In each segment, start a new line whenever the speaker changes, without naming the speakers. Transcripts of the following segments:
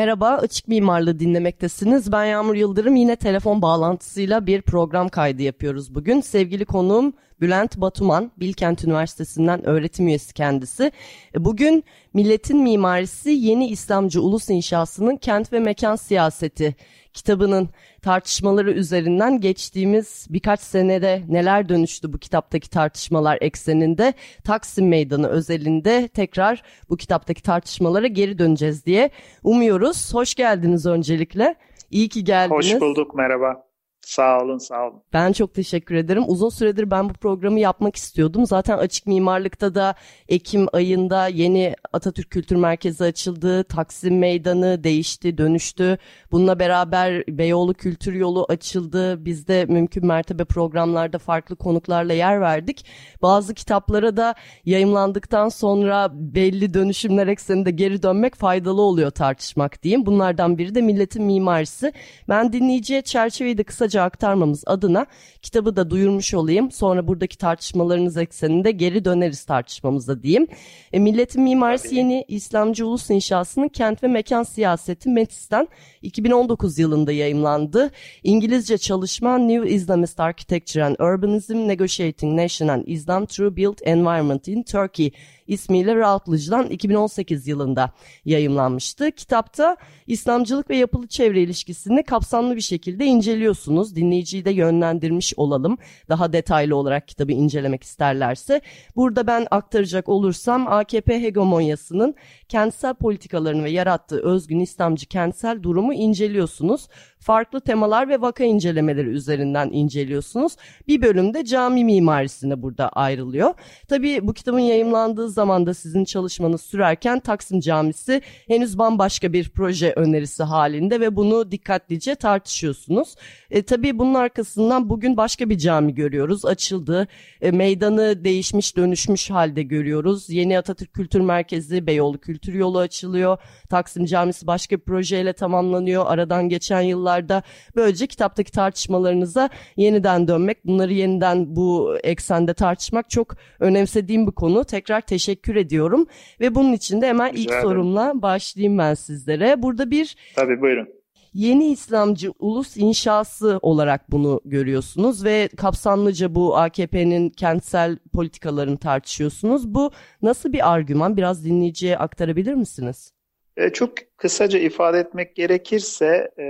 Merhaba, Açık Mimarlığı dinlemektesiniz. Ben Yağmur Yıldırım. Yine telefon bağlantısıyla bir program kaydı yapıyoruz bugün. Sevgili konuğum Bülent Batuman, Bilkent Üniversitesi'nden öğretim üyesi kendisi. E, bugün Milletin Mimarisi Yeni İslamcı Ulus İnşası'nın kent ve mekan siyaseti kitabının tartışmaları üzerinden geçtiğimiz birkaç senede neler dönüştü bu kitaptaki tartışmalar ekseninde Taksim Meydanı özelinde tekrar bu kitaptaki tartışmalara geri döneceğiz diye umuyoruz. Hoş geldiniz öncelikle. İyi ki geldiniz.
Hoş bulduk merhaba. Sağ olun, sağ olun.
Ben çok teşekkür ederim. Uzun süredir ben bu programı yapmak istiyordum. Zaten açık mimarlıkta da Ekim ayında yeni Atatürk Kültür Merkezi açıldı. Taksim Meydanı değişti, dönüştü. Bununla beraber Beyoğlu Kültür Yolu açıldı. Biz de mümkün mertebe programlarda farklı konuklarla yer verdik. Bazı kitaplara da yayımlandıktan sonra belli dönüşümler ekseninde geri dönmek faydalı oluyor tartışmak diyeyim. Bunlardan biri de Milletin Mimarisi. Ben dinleyiciye çerçeveyi de kısaca aktarmamız adına kitabı da duyurmuş olayım. Sonra buradaki tartışmalarınız ekseninde geri döneriz tartışmamıza diyeyim. E, Milletin Mimarisi Tabii. Yeni İslamcı Ulus İnşası'nın kent ve mekan siyaseti Metis'ten 2019 yılında yayımlandı. İngilizce çalışma New Islamist Architecture and Urbanism Negotiating Nation and Islam Through Built Environment in Turkey ismiyle Routledge'dan 2018 yılında yayımlanmıştı. Kitapta İslamcılık ve yapılı çevre ilişkisini kapsamlı bir şekilde inceliyorsunuz. Dinleyiciyi de yönlendirmiş olalım. Daha detaylı olarak kitabı incelemek isterlerse. Burada ben aktaracak olursam AKP hegemonyasının kentsel politikalarını ve yarattığı özgün İslamcı kentsel durumu inceliyorsunuz farklı temalar ve vaka incelemeleri üzerinden inceliyorsunuz. Bir bölümde cami mimarisine burada ayrılıyor. Tabii bu kitabın yayımlandığı zamanda sizin çalışmanız sürerken Taksim Camisi henüz bambaşka bir proje önerisi halinde ve bunu dikkatlice tartışıyorsunuz. E, tabii bunun arkasından bugün başka bir cami görüyoruz. Açıldı. E, meydanı değişmiş dönüşmüş halde görüyoruz. Yeni Atatürk Kültür Merkezi, Beyoğlu Kültür Yolu açılıyor. Taksim Camisi başka bir projeyle tamamlanıyor. Aradan geçen yıllar yıllarda böylece kitaptaki tartışmalarınıza yeniden dönmek, bunları yeniden bu eksende tartışmak çok önemsediğim bir konu. Tekrar teşekkür ediyorum ve bunun için de hemen Rica ilk ederim. sorumla başlayayım ben sizlere. Burada bir
Tabii buyurun
yeni İslamcı ulus inşası olarak bunu görüyorsunuz ve kapsamlıca bu AKP'nin kentsel politikalarını tartışıyorsunuz. Bu nasıl bir argüman? Biraz dinleyiciye aktarabilir misiniz?
E, çok kısaca ifade etmek gerekirse e,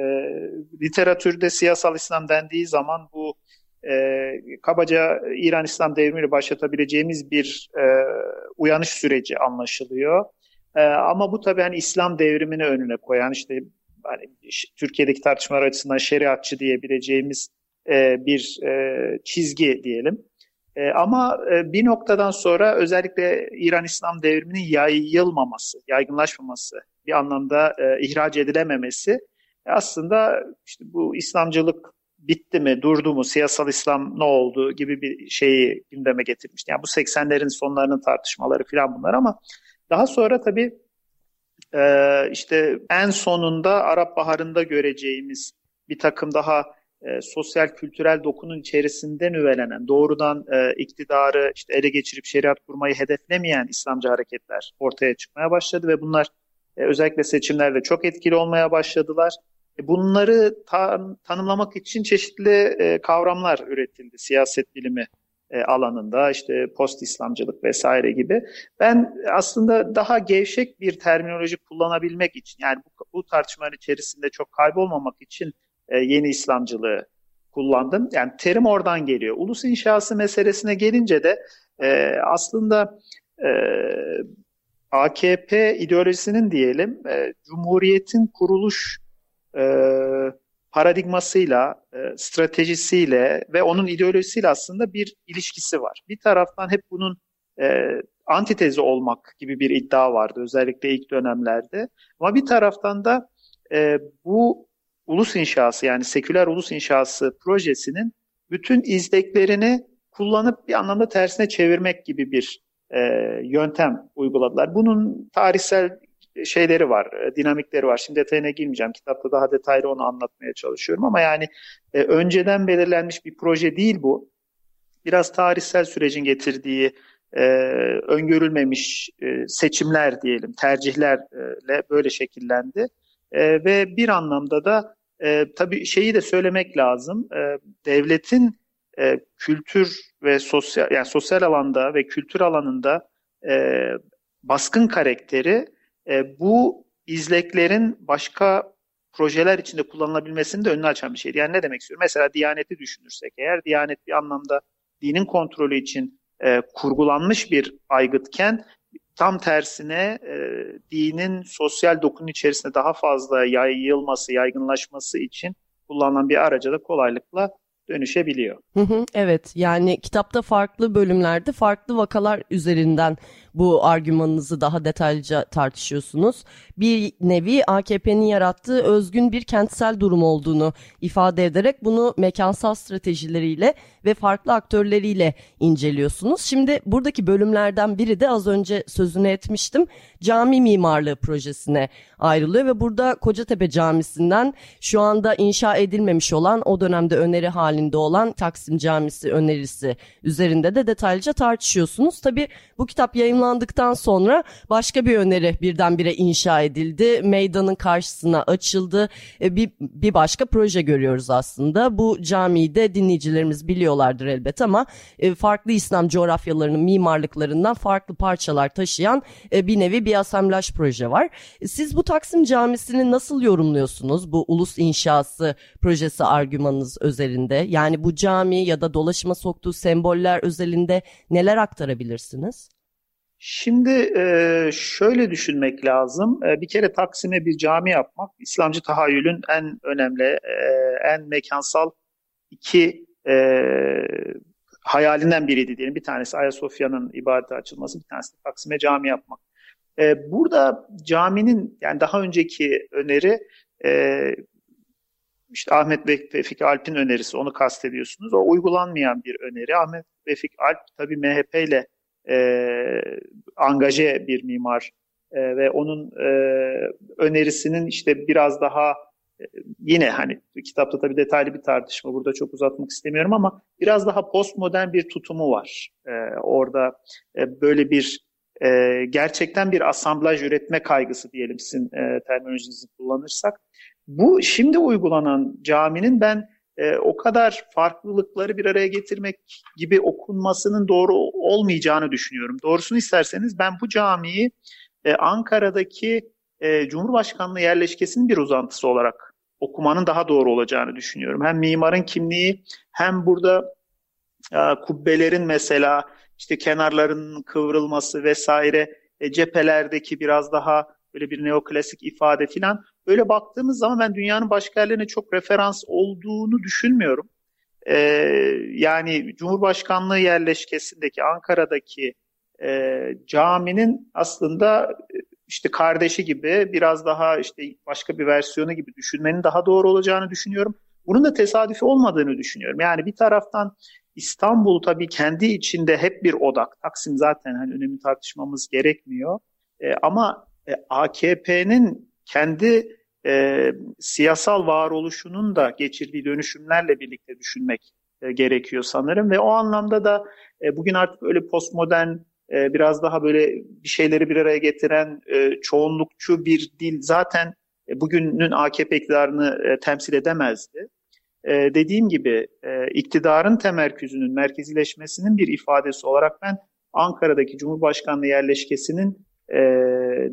literatürde siyasal İslam dendiği zaman bu e, kabaca İran İslam devrimiyle başlatabileceğimiz bir e, uyanış süreci anlaşılıyor. E, ama bu tabii hani İslam devrimini önüne koyan işte hani Türkiye'deki tartışmalar açısından şeriatçı diyebileceğimiz e, bir e, çizgi diyelim. E, ama e, bir noktadan sonra özellikle İran İslam devriminin yayılmaması, yaygınlaşmaması, bir anlamda e, ihraç edilememesi e, aslında işte bu İslamcılık bitti mi, durdu mu, siyasal İslam ne oldu gibi bir şeyi gündeme getirmişti. Yani bu 80'lerin sonlarının tartışmaları falan bunlar ama daha sonra tabii e, işte en sonunda Arap Baharı'nda göreceğimiz bir takım daha e, sosyal kültürel dokunun içerisinde nüvelenen, doğrudan e, iktidarı işte ele geçirip şeriat kurmayı hedeflemeyen İslamcı hareketler ortaya çıkmaya başladı ve bunlar e, özellikle seçimlerde çok etkili olmaya başladılar. E, bunları ta, tanımlamak için çeşitli e, kavramlar üretildi siyaset bilimi e, alanında işte post İslamcılık vesaire gibi. Ben aslında daha gevşek bir terminoloji kullanabilmek için yani bu, bu tartışmaların içerisinde çok kaybolmamak için e, yeni İslamcılığı kullandım. Yani terim oradan geliyor. Ulus inşası meselesine gelince de e, aslında e, AKP ideolojisinin diyelim e, Cumhuriyet'in kuruluş e, paradigmasıyla, e, stratejisiyle ve onun ideolojisiyle aslında bir ilişkisi var. Bir taraftan hep bunun e, antitezi olmak gibi bir iddia vardı özellikle ilk dönemlerde. Ama bir taraftan da e, bu ulus inşası yani seküler ulus inşası projesinin bütün izleklerini kullanıp bir anlamda tersine çevirmek gibi bir e, yöntem uyguladılar. Bunun tarihsel şeyleri var, e, dinamikleri var. Şimdi detayına girmeyeceğim. Kitapta daha detaylı onu anlatmaya çalışıyorum ama yani e, önceden belirlenmiş bir proje değil bu. Biraz tarihsel sürecin getirdiği e, öngörülmemiş e, seçimler diyelim, tercihlerle böyle şekillendi. E, ve bir anlamda da e, tabii şeyi de söylemek lazım. E, devletin e, kültür ve sosyal yani sosyal alanda ve kültür alanında e, baskın karakteri e, bu izleklerin başka projeler içinde kullanılabilmesini de önünü açan bir şeydi. Yani ne demek istiyorum? Mesela Diyanet'i düşünürsek eğer Diyanet bir anlamda dinin kontrolü için e, kurgulanmış bir aygıtken tam tersine e, dinin sosyal dokunun içerisinde daha fazla yayılması, yaygınlaşması için kullanılan bir araca da kolaylıkla dönüşebiliyor.
Hı hı, evet yani kitapta farklı bölümlerde farklı vakalar üzerinden bu argümanınızı daha detaylıca tartışıyorsunuz. Bir nevi AKP'nin yarattığı özgün bir kentsel durum olduğunu ifade ederek bunu mekansal stratejileriyle ve farklı aktörleriyle inceliyorsunuz. Şimdi buradaki bölümlerden biri de az önce sözünü etmiştim. Cami mimarlığı projesine ayrılıyor ve burada Kocatepe Camisi'nden şu anda inşa edilmemiş olan o dönemde öneri halinde olan Taksim Camisi önerisi üzerinde de detaylıca tartışıyorsunuz. Tabi bu kitap yayınlandıktan sonra başka bir öneri birdenbire inşa edildi. Meydanın karşısına açıldı. E, bir, bir başka proje görüyoruz aslında. Bu camiyi de dinleyicilerimiz biliyorlardır elbet ama e, farklı İslam coğrafyalarının mimarlıklarından farklı parçalar taşıyan e, bir nevi bir asamblaj proje var. Siz bu Taksim Camisi'ni nasıl yorumluyorsunuz bu ulus inşası projesi argümanınız Yani bu cami ya da dolaşıma soktuğu semboller özelinde neler aktarabilirsiniz?
Şimdi e, şöyle düşünmek lazım. E, bir kere Taksim'e bir cami yapmak İslamcı tahayyülün en önemli, e, en mekansal iki hayalinden biriydi diyelim. Bir tanesi Ayasofya'nın ibadete açılması, bir tanesi Taksim'e cami yapmak. Burada caminin yani daha önceki öneri işte Ahmet Vefik Alp'in önerisi onu kastediyorsunuz. O uygulanmayan bir öneri. Ahmet Vefik Alp tabii MHP ile e, angaje bir mimar e, ve onun e, önerisinin işte biraz daha e, yine hani kitapta tabii detaylı bir tartışma burada çok uzatmak istemiyorum ama biraz daha postmodern bir tutumu var. E, orada e, böyle bir e, gerçekten bir asamblaj üretme kaygısı diyelim sizin e, terminolojinizi kullanırsak. Bu şimdi uygulanan caminin ben e, o kadar farklılıkları bir araya getirmek gibi okunmasının doğru olmayacağını düşünüyorum. Doğrusunu isterseniz ben bu camiyi e, Ankara'daki e, Cumhurbaşkanlığı yerleşkesinin bir uzantısı olarak okumanın daha doğru olacağını düşünüyorum. Hem mimarın kimliği hem burada e, kubbelerin mesela işte kenarlarının kıvrılması vesaire e, cephelerdeki biraz daha böyle bir neoklasik ifade filan Böyle baktığımız zaman ben dünyanın başka yerlerine çok referans olduğunu düşünmüyorum. Ee, yani Cumhurbaşkanlığı yerleşkesindeki Ankara'daki e, caminin aslında e, işte kardeşi gibi biraz daha işte başka bir versiyonu gibi düşünmenin daha doğru olacağını düşünüyorum. Bunun da tesadüfi olmadığını düşünüyorum. Yani bir taraftan İstanbul tabii kendi içinde hep bir odak. Taksim zaten hani önemli tartışmamız gerekmiyor. E, ama e, AKP'nin kendi e, siyasal varoluşunun da geçirdiği dönüşümlerle birlikte düşünmek e, gerekiyor sanırım ve o anlamda da e, bugün artık öyle postmodern e, biraz daha böyle bir şeyleri bir araya getiren e, çoğunlukçu bir dil zaten e, bugünün AKP iktidarını e, temsil edemezdi. E, dediğim gibi e, iktidarın temerküzünün merkezileşmesinin bir ifadesi olarak ben Ankara'daki Cumhurbaşkanlığı yerleşkesinin e,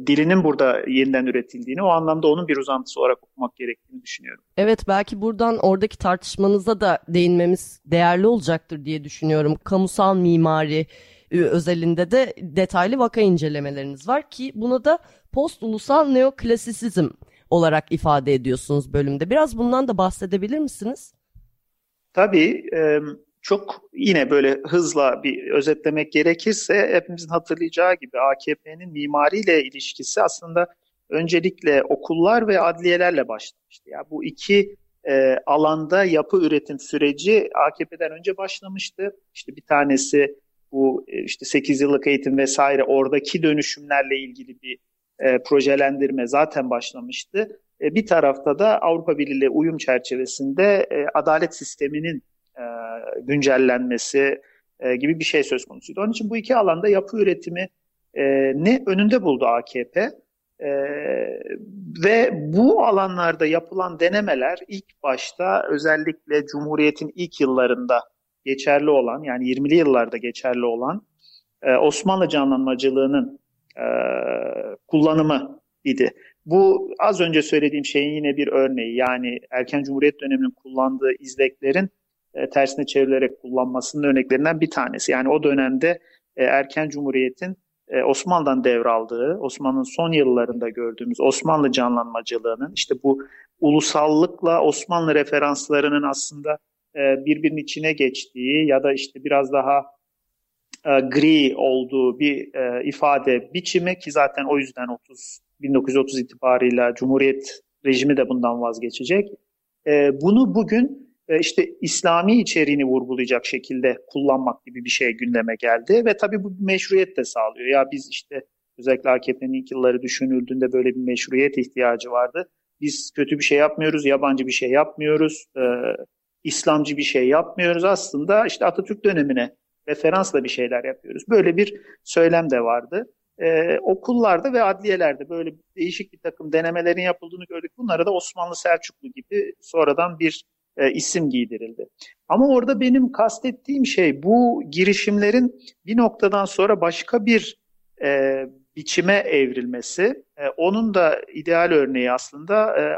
dilinin burada yeniden üretildiğini, o anlamda onun bir uzantısı olarak okumak gerektiğini düşünüyorum.
Evet, belki buradan oradaki tartışmanıza da değinmemiz değerli olacaktır diye düşünüyorum. Kamusal mimari e, özelinde de detaylı vaka incelemeleriniz var ki buna da post ulusal neoklasisizm olarak ifade ediyorsunuz bölümde. Biraz bundan da bahsedebilir misiniz?
Tabii. E, çok yine böyle hızla bir özetlemek gerekirse hepimizin hatırlayacağı gibi AKP'nin mimariyle ilişkisi aslında öncelikle okullar ve adliyelerle başlamıştı. Yani bu iki e, alanda yapı üretim süreci AKP'den önce başlamıştı. İşte bir tanesi bu e, işte 8 yıllık eğitim vesaire oradaki dönüşümlerle ilgili bir e, projelendirme zaten başlamıştı. E, bir tarafta da Avrupa Birliği uyum çerçevesinde e, adalet sisteminin e, güncellenmesi e, gibi bir şey söz konusuydu. Onun için bu iki alanda yapı üretimi e, ne önünde buldu AKP. Ve bu alanlarda yapılan denemeler ilk başta özellikle Cumhuriyet'in ilk yıllarında geçerli olan yani 20'li yıllarda geçerli olan e, Osmanlı canlanmacılığının kullanımı idi. Bu az önce söylediğim şeyin yine bir örneği yani erken Cumhuriyet döneminin kullandığı izleklerin e, tersine çevrilerek kullanmasının örneklerinden bir tanesi. Yani o dönemde e, erken Cumhuriyet'in e, Osmanlı'dan devraldığı, Osmanlı'nın son yıllarında gördüğümüz Osmanlı canlanmacılığının işte bu ulusallıkla Osmanlı referanslarının aslında e, birbirinin içine geçtiği ya da işte biraz daha gri olduğu bir ifade biçimi ki zaten o yüzden 30 1930 itibarıyla Cumhuriyet rejimi de bundan vazgeçecek. Bunu bugün işte İslami içeriğini vurgulayacak şekilde kullanmak gibi bir şey gündeme geldi ve tabii bu meşruiyet de sağlıyor. Ya biz işte özellikle AKP'nin ilk yılları düşünüldüğünde böyle bir meşruiyet ihtiyacı vardı. Biz kötü bir şey yapmıyoruz, yabancı bir şey yapmıyoruz, e, İslamcı bir şey yapmıyoruz. Aslında işte Atatürk dönemine referansla bir şeyler yapıyoruz. Böyle bir söylem de vardı. Ee, okullarda ve adliyelerde böyle değişik bir takım denemelerin yapıldığını gördük. Bunlara da Osmanlı Selçuklu gibi sonradan bir e, isim giydirildi. Ama orada benim kastettiğim şey bu girişimlerin bir noktadan sonra başka bir e, biçime evrilmesi. E, onun da ideal örneği aslında e,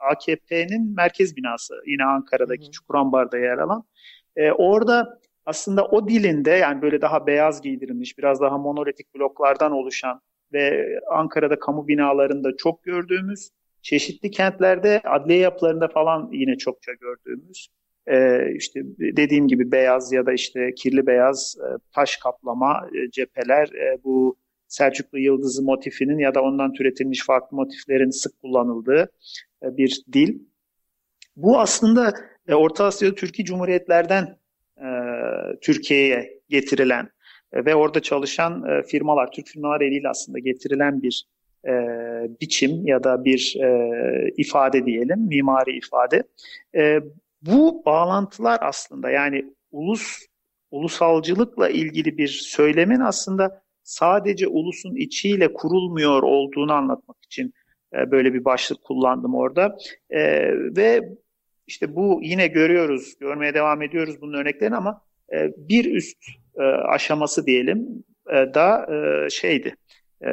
AKP'nin merkez binası yine Ankara'daki Çukurambar'da yer alan. E, orada aslında o dilinde yani böyle daha beyaz giydirilmiş, biraz daha monolitik bloklardan oluşan ve Ankara'da kamu binalarında çok gördüğümüz çeşitli kentlerde adliye yapılarında falan yine çokça gördüğümüz e, işte dediğim gibi beyaz ya da işte kirli beyaz e, taş kaplama e, cepheler e, bu Selçuklu Yıldızı motifinin ya da ondan türetilmiş farklı motiflerin sık kullanıldığı e, bir dil. Bu aslında e, Orta Asya'da Türkiye Cumhuriyetlerden e, Türkiye'ye getirilen e, ve orada çalışan e, firmalar, Türk firmalar eliyle aslında getirilen bir e, biçim ya da bir e, ifade diyelim, mimari ifade. E, bu bağlantılar aslında yani ulus ulusalcılıkla ilgili bir söylemin aslında sadece ulusun içiyle kurulmuyor olduğunu anlatmak için e, böyle bir başlık kullandım orada. E, ve işte bu yine görüyoruz, görmeye devam ediyoruz bunun örneklerini ama e, bir üst e, aşaması diyelim e, da e, şeydi e,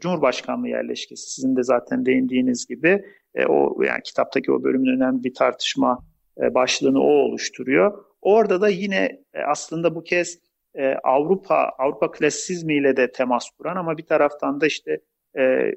Cumhurbaşkanlığı yerleşkesi. Sizin de zaten değindiğiniz gibi e, o yani kitaptaki o bölümün önemli bir tartışma e, başlığını o oluşturuyor. Orada da yine e, aslında bu kez e, Avrupa Avrupa klasizmiyle de temas kuran ama bir taraftan da işte e,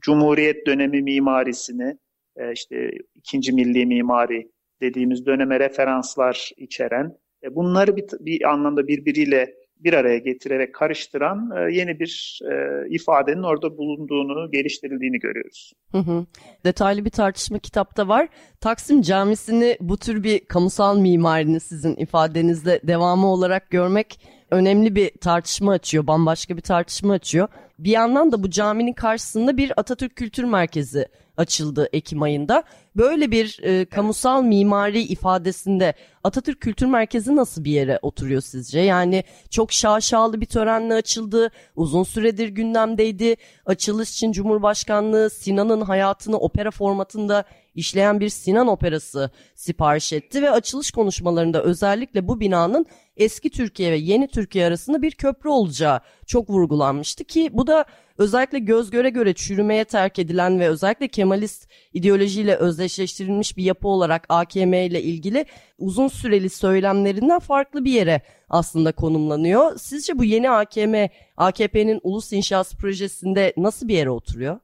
Cumhuriyet dönemi mimarisini e, işte ikinci milli mimari dediğimiz döneme referanslar içeren e, bunları bir, bir anlamda birbiriyle bir araya getirerek karıştıran e, yeni bir e, ifadenin orada bulunduğunu, geliştirildiğini görüyoruz.
Hı hı. Detaylı bir tartışma kitapta var. Taksim Camisi'ni bu tür bir kamusal mimarinin sizin ifadenizde devamı olarak görmek önemli bir tartışma açıyor, bambaşka bir tartışma açıyor. Bir yandan da bu caminin karşısında bir Atatürk Kültür Merkezi açıldı Ekim ayında. Böyle bir e, kamusal mimari ifadesinde Atatürk Kültür Merkezi nasıl bir yere oturuyor sizce? Yani çok şaşalı bir törenle açıldı, uzun süredir gündemdeydi. Açılış için Cumhurbaşkanlığı Sinan'ın hayatını opera formatında işleyen bir Sinan operası sipariş etti ve açılış konuşmalarında özellikle bu binanın eski Türkiye ve yeni Türkiye arasında bir köprü olacağı çok vurgulanmıştı ki bu da özellikle göz göre göre çürümeye terk edilen ve özellikle Kemalist ideolojiyle özdeşleştirilmiş bir yapı olarak AKM ile ilgili uzun süreli söylemlerinden farklı bir yere aslında konumlanıyor. Sizce bu yeni AKM, AKP'nin ulus inşası projesinde nasıl bir yere oturuyor?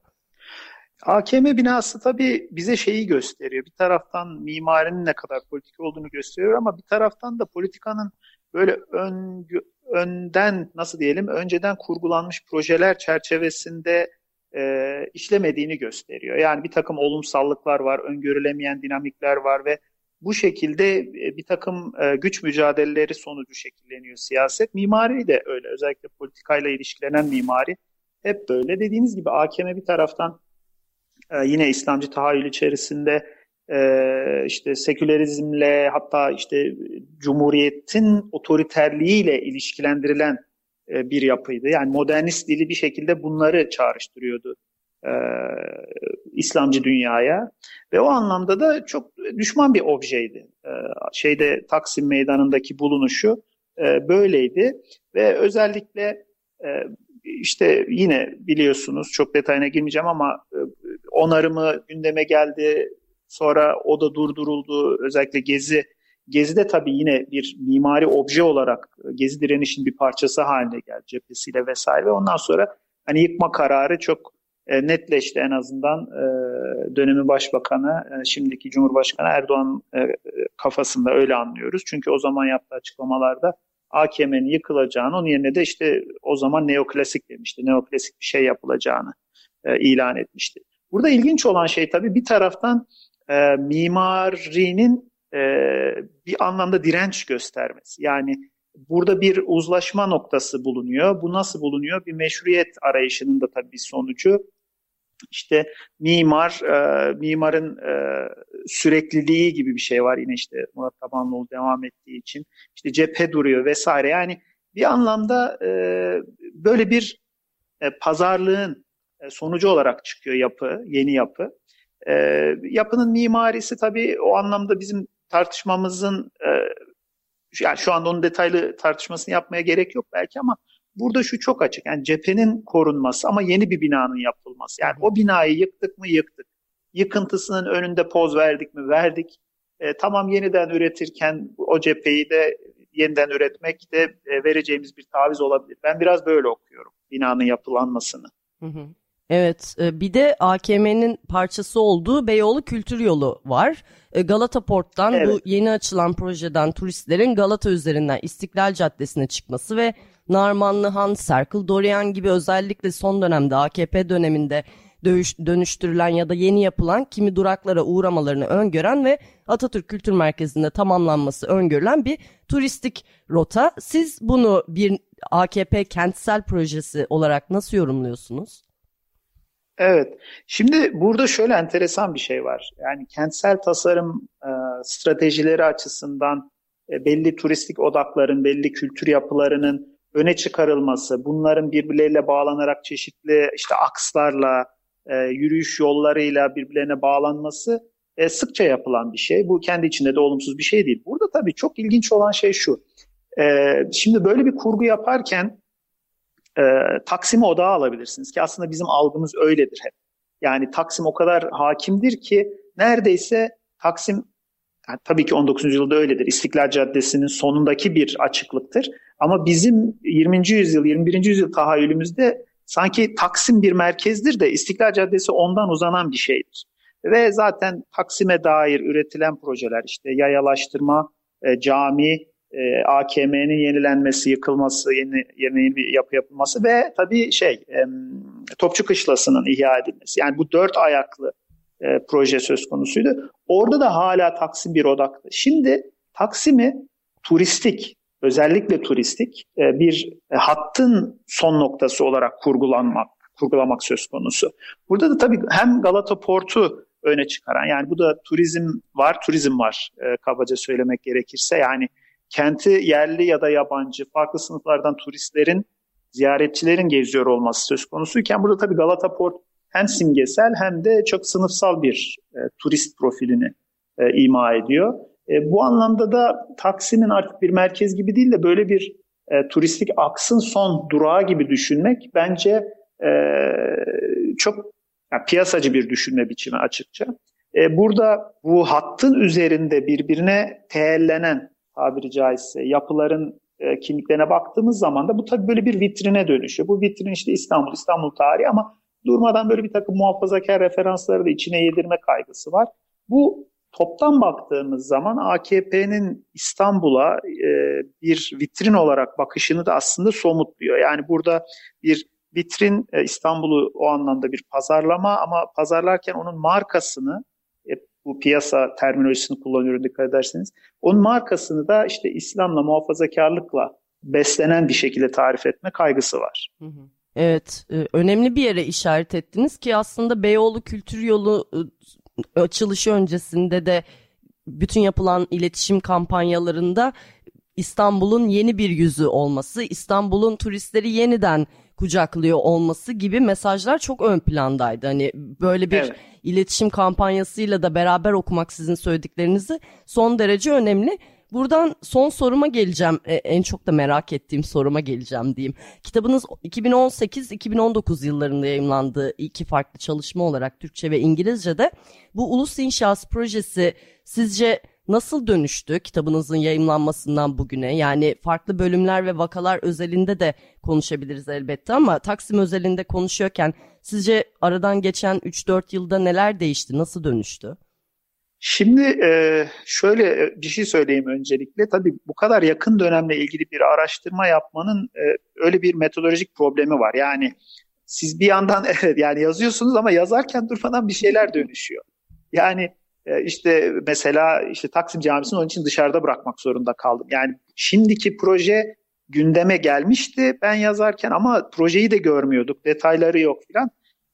AKM binası tabii bize şeyi gösteriyor. Bir taraftan mimarinin ne kadar politik olduğunu gösteriyor ama bir taraftan da politikanın böyle ön, önden nasıl diyelim önceden kurgulanmış projeler çerçevesinde e, işlemediğini gösteriyor. Yani bir takım olumsallıklar var, öngörülemeyen dinamikler var ve bu şekilde e, bir takım e, güç mücadeleleri sonucu şekilleniyor siyaset. Mimari de öyle. Özellikle politikayla ilişkilenen mimari hep böyle. Dediğiniz gibi AKM bir taraftan e, yine İslamcı tahayyül içerisinde işte sekülerizmle hatta işte cumhuriyetin otoriterliğiyle ilişkilendirilen bir yapıydı. Yani modernist dili bir şekilde bunları çağrıştırıyordu e, İslamcı dünyaya ve o anlamda da çok düşman bir objeydi. E, şeyde Taksim Meydanı'ndaki bulunuşu e, böyleydi ve özellikle e, işte yine biliyorsunuz çok detayına girmeyeceğim ama e, onarımı gündeme geldi. Sonra o da durduruldu. Özellikle Gezi Gezi de tabii yine bir mimari obje olarak Gezi direnişin bir parçası haline geldi cephesiyle vesaire. Ve ondan sonra hani yıkma kararı çok e, netleşti en azından e, dönemi başbakanı, e, şimdiki Cumhurbaşkanı Erdoğan e, kafasında öyle anlıyoruz. Çünkü o zaman yaptığı açıklamalarda AKM'nin yıkılacağını, onun yerine de işte o zaman neoklasik demişti. Neoklasik bir şey yapılacağını e, ilan etmişti. Burada ilginç olan şey tabii bir taraftan e, mimarinin e, bir anlamda direnç göstermesi. Yani burada bir uzlaşma noktası bulunuyor. Bu nasıl bulunuyor? Bir meşruiyet arayışının da tabii bir sonucu. İşte mimar, e, mimarın e, sürekliliği gibi bir şey var yine işte Murat Tabanlıoğlu devam ettiği için. İşte cephe duruyor vesaire. Yani bir anlamda e, böyle bir e, pazarlığın sonucu olarak çıkıyor yapı, yeni yapı. E, yapının mimarisi tabii o anlamda bizim tartışmamızın e, yani şu anda onun detaylı tartışmasını yapmaya gerek yok belki ama burada şu çok açık. Yani cephenin korunması ama yeni bir binanın yapılması. Yani o binayı yıktık mı yıktık. Yıkıntısının önünde poz verdik mi verdik. E, tamam yeniden üretirken o cepheyi de yeniden üretmek de e, vereceğimiz bir taviz olabilir. Ben biraz böyle okuyorum binanın yapılanmasını. Hı hı.
Evet e, bir de AKM'nin parçası olduğu Beyoğlu Kültür Yolu var. E, Galata Port'tan evet. bu yeni açılan projeden turistlerin Galata üzerinden İstiklal Caddesi'ne çıkması ve Narmanlı Han, Circle Dorian gibi özellikle son dönemde AKP döneminde dövüş, dönüştürülen ya da yeni yapılan kimi duraklara uğramalarını öngören ve Atatürk Kültür Merkezi'nde tamamlanması öngörülen bir turistik rota. Siz bunu bir AKP kentsel projesi olarak nasıl yorumluyorsunuz?
Evet. Şimdi burada şöyle enteresan bir şey var. Yani kentsel tasarım e, stratejileri açısından e, belli turistik odakların, belli kültür yapılarının öne çıkarılması, bunların birbirleriyle bağlanarak çeşitli işte akslarla, e, yürüyüş yollarıyla birbirlerine bağlanması e, sıkça yapılan bir şey. Bu kendi içinde de olumsuz bir şey değil. Burada tabii çok ilginç olan şey şu. E, şimdi böyle bir kurgu yaparken e, Taksim'i odağa alabilirsiniz ki aslında bizim algımız öyledir hep. Yani Taksim o kadar hakimdir ki neredeyse Taksim yani tabii ki 19. yüzyılda öyledir. İstiklal Caddesi'nin sonundaki bir açıklıktır. Ama bizim 20. yüzyıl, 21. yüzyıl tahayyülümüzde sanki Taksim bir merkezdir de İstiklal Caddesi ondan uzanan bir şeydir. Ve zaten Taksim'e dair üretilen projeler işte yayalaştırma, e, cami, e, AKM'nin yenilenmesi, yıkılması, yeni, yeni bir yapı yapılması ve tabii şey e, Topçu Kışlası'nın ihya edilmesi. Yani bu dört ayaklı e, proje söz konusuydu. Orada da hala Taksim bir odaktı. Şimdi Taksim'i turistik, özellikle turistik e, bir e, hattın son noktası olarak kurgulanmak, kurgulamak söz konusu. Burada da tabii hem Galata Port'u öne çıkaran yani bu da turizm var, turizm var e, kabaca söylemek gerekirse yani kenti yerli ya da yabancı farklı sınıflardan turistlerin, ziyaretçilerin geziyor olması söz konusuyken burada tabii Galata Port hem simgesel hem de çok sınıfsal bir e, turist profilini e, ima ediyor. E, bu anlamda da Taksim'in artık bir merkez gibi değil de böyle bir e, turistik aksın son durağı gibi düşünmek bence e, çok yani piyasacı bir düşünme biçimi açıkça. E, burada bu hattın üzerinde birbirine teellenen tabiri caizse yapıların e, kimliklerine baktığımız zaman da bu tabii böyle bir vitrine dönüşüyor. Bu vitrin işte İstanbul, İstanbul tarihi ama durmadan böyle bir takım muhafazakar referansları da içine yedirme kaygısı var. Bu toptan baktığımız zaman AKP'nin İstanbul'a e, bir vitrin olarak bakışını da aslında somutluyor. Yani burada bir vitrin e, İstanbul'u o anlamda bir pazarlama ama pazarlarken onun markasını bu piyasa terminolojisini kullanıyorum dikkat ederseniz. Onun markasını da işte İslam'la muhafazakarlıkla beslenen bir şekilde tarif etme kaygısı var.
Evet, e, önemli bir yere işaret ettiniz ki aslında Beyoğlu Kültür Yolu e, açılışı öncesinde de bütün yapılan iletişim kampanyalarında İstanbul'un yeni bir yüzü olması, İstanbul'un turistleri yeniden kucaklıyor olması gibi mesajlar çok ön plandaydı. Hani böyle bir evet. iletişim kampanyasıyla da beraber okumak sizin söylediklerinizi son derece önemli. Buradan son soruma geleceğim. E, en çok da merak ettiğim soruma geleceğim diyeyim. Kitabınız 2018-2019 yıllarında yayımlandığı iki farklı çalışma olarak Türkçe ve İngilizce'de. Bu ulus inşası projesi sizce nasıl dönüştü kitabınızın yayımlanmasından bugüne? Yani farklı bölümler ve vakalar özelinde de konuşabiliriz elbette ama Taksim özelinde konuşuyorken sizce aradan geçen 3-4 yılda neler değişti, nasıl dönüştü?
Şimdi e, şöyle bir şey söyleyeyim öncelikle. Tabii bu kadar yakın dönemle ilgili bir araştırma yapmanın e, öyle bir metodolojik problemi var. Yani siz bir yandan evet yani yazıyorsunuz ama yazarken durmadan bir şeyler dönüşüyor. Yani e, işte mesela işte Taksim Camisi'ni onun için dışarıda bırakmak zorunda kaldım. Yani şimdiki proje gündeme gelmişti ben yazarken ama projeyi de görmüyorduk. Detayları yok filan.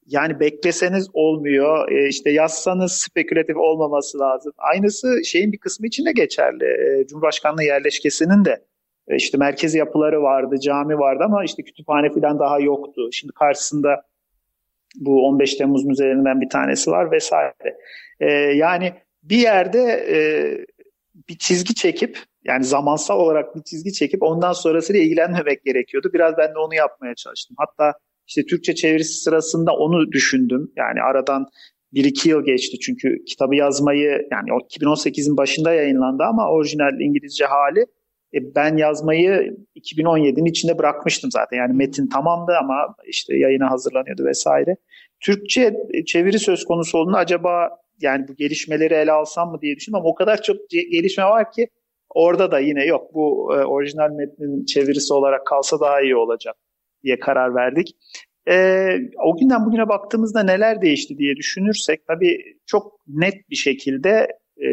Yani bekleseniz olmuyor. E, işte yazsanız spekülatif olmaması lazım. Aynısı şeyin bir kısmı için de geçerli. E, Cumhurbaşkanlığı yerleşkesinin de e, işte merkezi yapıları vardı, cami vardı ama işte kütüphane falan daha yoktu. Şimdi karşısında bu 15 Temmuz müzelerinden bir tanesi var vesaire. E, yani bir yerde e, bir çizgi çekip yani zamansal olarak bir çizgi çekip ondan sonrasıyla ilgilenmemek gerekiyordu. Biraz ben de onu yapmaya çalıştım. Hatta işte Türkçe çevirisi sırasında onu düşündüm. Yani aradan bir iki yıl geçti çünkü kitabı yazmayı yani 2018'in başında yayınlandı ama orijinal İngilizce hali e, ben yazmayı 2017'nin içinde bırakmıştım zaten. Yani metin tamamdı ama işte yayına hazırlanıyordu vesaire. Türkçe çeviri söz konusu olduğunda acaba yani bu gelişmeleri ele alsam mı diye düşündüm ama o kadar çok gelişme var ki orada da yine yok bu e, orijinal metnin çevirisi olarak kalsa daha iyi olacak diye karar verdik. E, o günden bugüne baktığımızda neler değişti diye düşünürsek tabii çok net bir şekilde e,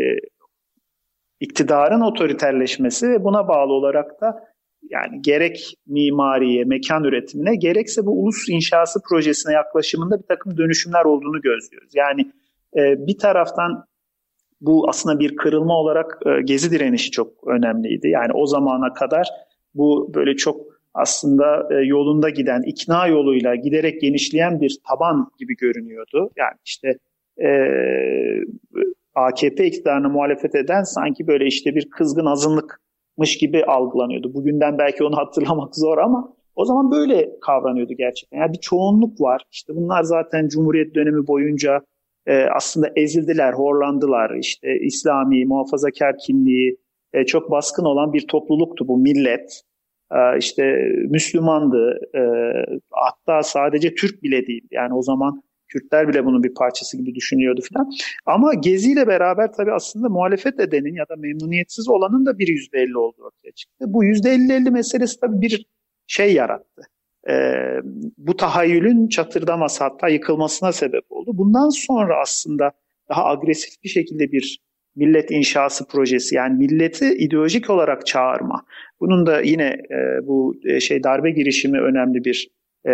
iktidarın otoriterleşmesi ve buna bağlı olarak da yani gerek mimariye, mekan üretimine gerekse bu ulus inşası projesine yaklaşımında bir takım dönüşümler olduğunu gözlüyoruz. Yani e, bir taraftan bu aslında bir kırılma olarak e, gezi direnişi çok önemliydi. Yani o zamana kadar bu böyle çok aslında e, yolunda giden, ikna yoluyla giderek genişleyen bir taban gibi görünüyordu. Yani işte e, AKP iktidarına muhalefet eden sanki böyle işte bir kızgın azınlıkmış gibi algılanıyordu. Bugünden belki onu hatırlamak zor ama o zaman böyle kavranıyordu gerçekten. Yani bir çoğunluk var. İşte bunlar zaten Cumhuriyet dönemi boyunca e, aslında ezildiler, horlandılar. İşte İslami, muhafazakar kimliği e, çok baskın olan bir topluluktu bu millet. E, işte Müslümandı, e, hatta sadece Türk bile değil. Yani o zaman Kürtler bile bunun bir parçası gibi düşünüyordu falan. Ama Gezi ile beraber tabii aslında muhalefet edenin ya da memnuniyetsiz olanın da bir yüzde elli olduğu ortaya çıktı. Bu yüzde elli elli meselesi tabii bir şey yarattı. Ee, bu tahayyülün çatırdaması hatta yıkılmasına sebep oldu. Bundan sonra aslında daha agresif bir şekilde bir millet inşası projesi yani milleti ideolojik olarak çağırma. Bunun da yine e, bu e, şey darbe girişimi önemli bir e,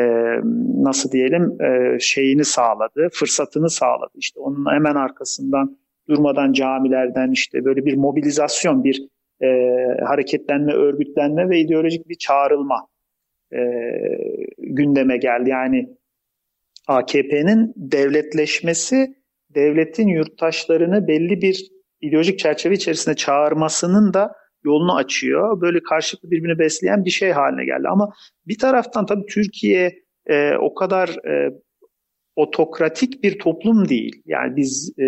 nasıl diyelim e, şeyini sağladı, fırsatını sağladı. İşte onun hemen arkasından durmadan camilerden işte böyle bir mobilizasyon, bir e, hareketlenme, örgütlenme ve ideolojik bir çağrılma e, gündeme geldi. Yani AKP'nin devletleşmesi, devletin yurttaşlarını belli bir ideolojik çerçeve içerisinde çağırmasının da yolunu açıyor. Böyle karşılıklı birbirini besleyen bir şey haline geldi. Ama bir taraftan tabii Türkiye e, o kadar e, otokratik bir toplum değil. Yani biz e,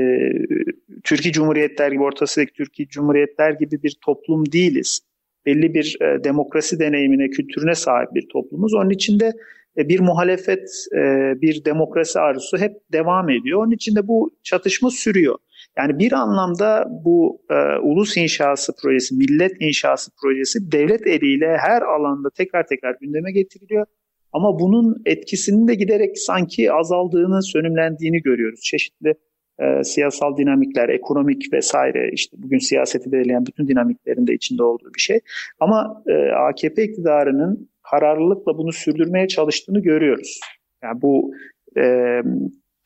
Türkiye Cumhuriyetler gibi, Orta Türkiye Cumhuriyetler gibi bir toplum değiliz. Belli bir e, demokrasi deneyimine, kültürüne sahip bir toplumuz. Onun için de e, bir muhalefet, e, bir demokrasi arzusu hep devam ediyor. Onun için de bu çatışma sürüyor. Yani bir anlamda bu e, ulus inşası projesi, millet inşası projesi devlet eliyle her alanda tekrar tekrar gündeme getiriliyor. Ama bunun etkisinin de giderek sanki azaldığını, sönümlendiğini görüyoruz. Çeşitli e, siyasal dinamikler, ekonomik vesaire işte bugün siyaseti belirleyen bütün dinamiklerin de içinde olduğu bir şey. Ama e, AKP iktidarının kararlılıkla bunu sürdürmeye çalıştığını görüyoruz. Yani bu e,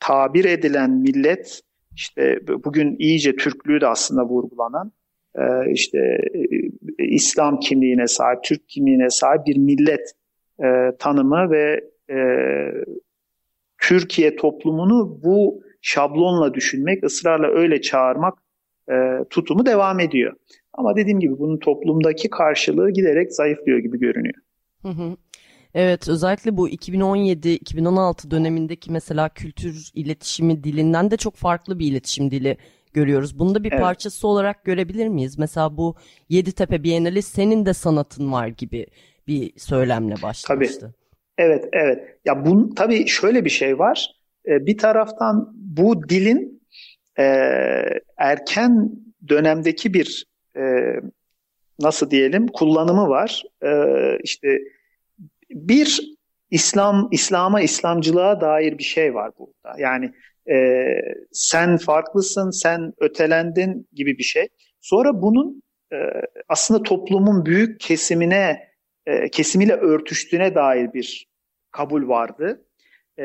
tabir edilen millet işte bugün iyice Türklüğü de aslında vurgulanan e, işte e, İslam kimliğine sahip, Türk kimliğine sahip bir millet e, tanımı ve Türkiye toplumunu bu şablonla düşünmek, ısrarla öyle çağırmak tutumu devam ediyor. Ama dediğim gibi bunun toplumdaki karşılığı giderek zayıflıyor gibi görünüyor.
Hı hı. Evet özellikle bu 2017-2016 dönemindeki mesela kültür iletişimi dilinden de çok farklı bir iletişim dili görüyoruz. Bunu da bir evet. parçası olarak görebilir miyiz? Mesela bu Yeditepe Bienali senin de sanatın var gibi bir söylemle başlamıştı.
Tabii. Evet, evet. Ya bunun tabii şöyle bir şey var. Ee, bir taraftan bu dilin e, erken dönemdeki bir e, nasıl diyelim kullanımı var. E, işte bir İslam İslam'a İslamcılığa dair bir şey var burada. Yani e, sen farklısın, sen ötelendin gibi bir şey. Sonra bunun e, aslında toplumun büyük kesimine e, kesimiyle örtüştüğüne dair bir kabul vardı. E,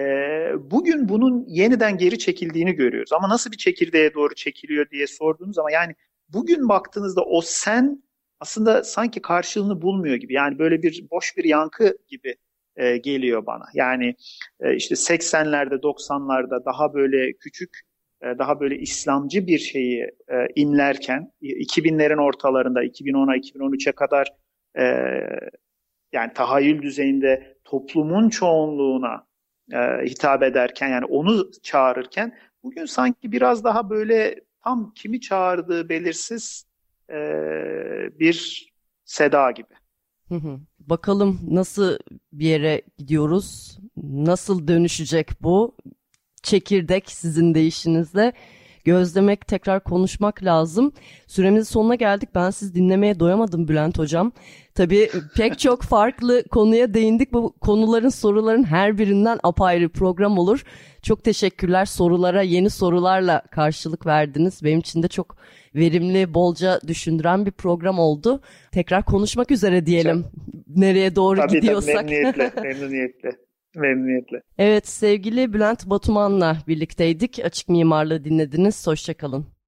bugün bunun yeniden geri çekildiğini görüyoruz. Ama nasıl bir çekirdeğe doğru çekiliyor diye sorduğunuz zaman yani bugün baktığınızda o sen aslında sanki karşılığını bulmuyor gibi. Yani böyle bir boş bir yankı gibi e, geliyor bana. Yani e, işte 80'lerde 90'larda daha böyle küçük e, daha böyle İslamcı bir şeyi e, imlerken 2000'lerin ortalarında 2010'a 2013'e kadar e, yani tahayyül düzeyinde toplumun çoğunluğuna e, hitap ederken yani onu çağırırken bugün sanki biraz daha böyle tam kimi çağırdığı belirsiz e, bir seda gibi.
Hı hı. Bakalım nasıl bir yere gidiyoruz? Nasıl dönüşecek bu? Çekirdek sizin deyişinizle gözlemek, tekrar konuşmak lazım. Süremizin sonuna geldik. Ben siz dinlemeye doyamadım Bülent Hocam. Tabii pek çok farklı konuya değindik. Bu konuların, soruların her birinden apayrı program olur. Çok teşekkürler. Sorulara yeni sorularla karşılık verdiniz. Benim için de çok verimli, bolca düşündüren bir program oldu. Tekrar konuşmak üzere diyelim. Nereye doğru
tabii,
gidiyorsak.
Tabii memnuniyetle, memnuniyetle. Memnuniyetle.
Evet sevgili Bülent Batuman'la birlikteydik. Açık Mimarlığı dinlediniz. Hoşçakalın.